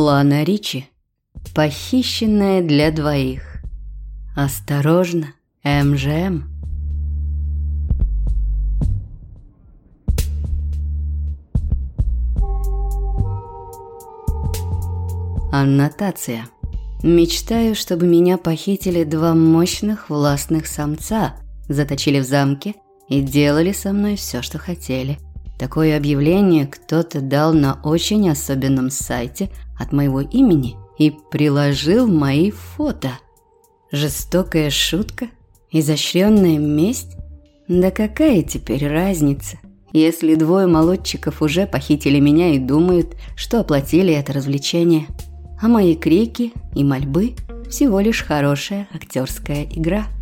Лана Ричи. Похищенная для двоих. Осторожно, МЖМ. Аннотация. Мечтаю, чтобы меня похитили два мощных властных самца, заточили в замке и делали со мной все, что хотели. Такое объявление кто-то дал на очень особенном сайте от моего имени и приложил мои фото. Жестокая шутка? Изощренная месть? Да какая теперь разница, если двое молодчиков уже похитили меня и думают, что оплатили это развлечение? а мои крики и мольбы – всего лишь хорошая актерская игра –